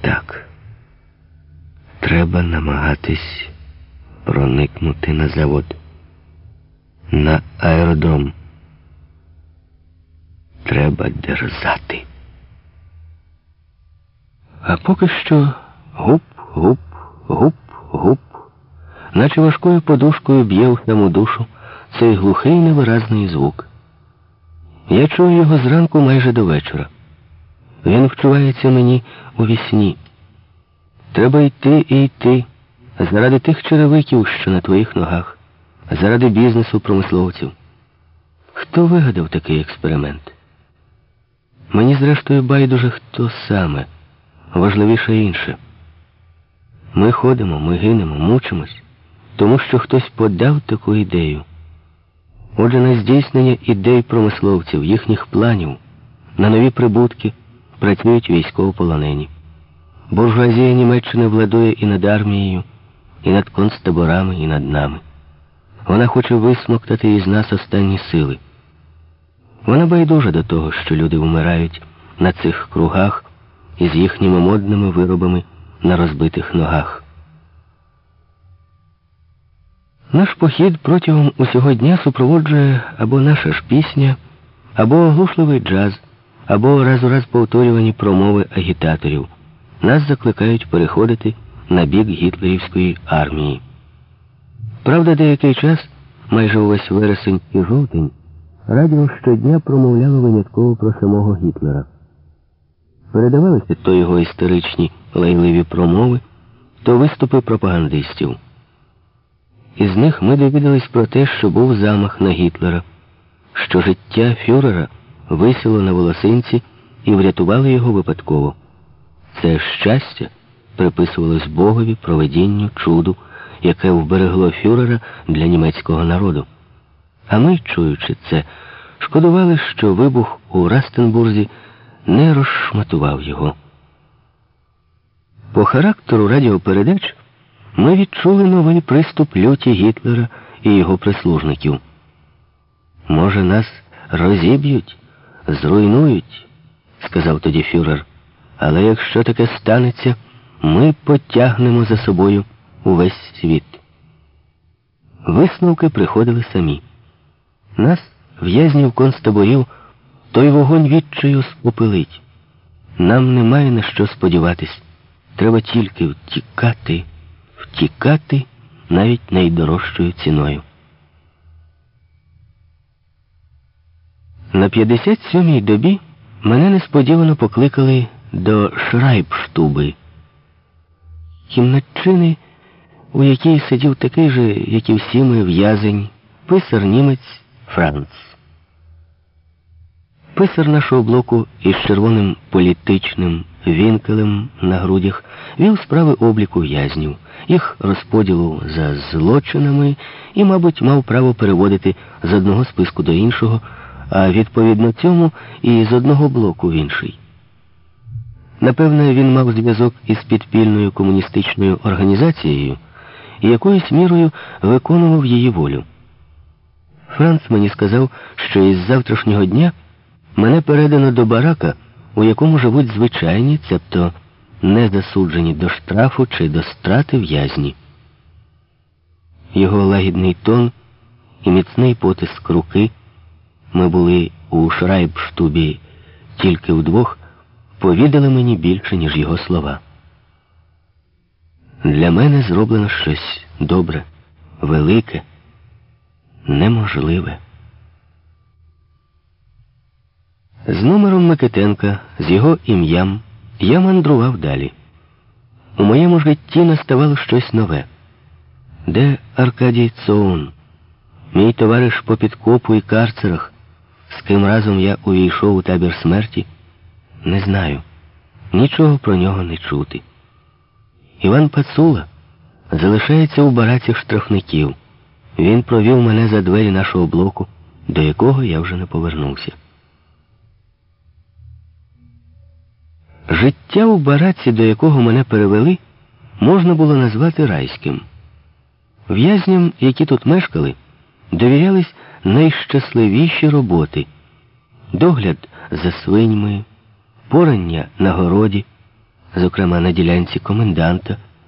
Так. Треба намагатись проникнути на завод, на аеродром. Треба дерзати. А поки що гуп, гуп, гуп, гуп, наче важкою подушкою б'є в саму душу цей глухий невиразний звук. Я чую його зранку майже до вечора. Він вчувається мені у вісні. Треба йти і йти заради тих черевиків, що на твоїх ногах, заради бізнесу промисловців. Хто вигадав такий експеримент? Мені, зрештою, байдуже хто саме, важливіше інше. Ми ходимо, ми гинемо, мучимось, тому що хтось подав таку ідею. Отже, на здійснення ідей промисловців, їхніх планів, на нові прибутки працюють військовополонені. Буржуазія Німеччини владує і над армією, і над концтаборами, і над нами. Вона хоче висмоктати із нас останні сили. Вона байдужа до того, що люди вмирають на цих кругах із їхніми модними виробами на розбитих ногах. Наш похід протягом усього дня супроводжує або наша ж пісня, або оглушливий джаз, або раз у раз повторювані промови агітаторів. Нас закликають переходити на бік гітлерівської армії. Правда, деякий час, майже увесь вересень і жовтень, радіо щодня промовляло винятково про самого Гітлера. Передавалися то його історичні лайливі промови, то виступи пропагандистів. Із них ми довідались про те, що був замах на Гітлера, що життя фюрера висіло на волосинці і врятували його випадково. Це щастя приписувалось Богові, проведінню, чуду, яке вберегло фюрера для німецького народу. А ми, чуючи це, шкодували, що вибух у Растенбурзі не розшматував його. По характеру радіопередач ми відчули новий приступ люті Гітлера і його прислужників. Може, нас розіб'ють, зруйнують, сказав тоді фюрер. Але якщо таке станеться, ми потягнемо за собою увесь світ. Висновки приходили самі. Нас, в'язнів концтаборів, той вогонь відчаю спопилить. Нам немає на що сподіватись. Треба тільки втікати, втікати навіть найдорожчою ціною. На 57-й добі мене несподівано покликали до Шрайбштуби, кімнатчини, у якій сидів такий же, як і всі ми в'язень, писар німець Франц. Писар нашого блоку із червоним політичним вінкелем на грудях вів справи обліку в'язнів, їх розподілу за злочинами і, мабуть, мав право переводити з одного списку до іншого, а відповідно цьому і з одного блоку в інший. Напевне, він мав зв'язок із підпільною комуністичною організацією і якоюсь мірою виконував її волю. Франц мені сказав, що із завтрашнього дня мене передано до барака, у якому живуть звичайні, цебто не засуджені до штрафу чи до страти в'язні. Його лагідний тон і міцний потиск руки. Ми були у Шрайбштубі тільки вдвох повідали мені більше, ніж його слова. Для мене зроблено щось добре, велике, неможливе. З номером Микитенка, з його ім'ям, я мандрував далі. У моєму житті наставало щось нове. Де Аркадій Цоун, мій товариш по підкопу і карцерах, ким разом я увійшов у табір смерті? Не знаю. Нічого про нього не чути. Іван Пацула залишається у бараці штрафників. Він провів мене за двері нашого блоку, до якого я вже не повернувся. Життя у бараці, до якого мене перевели, можна було назвати райським. В'язням, які тут мешкали, довірялись найщасливіші роботи, догляд за свиньми порання на городі, зокрема на ділянці коменданта.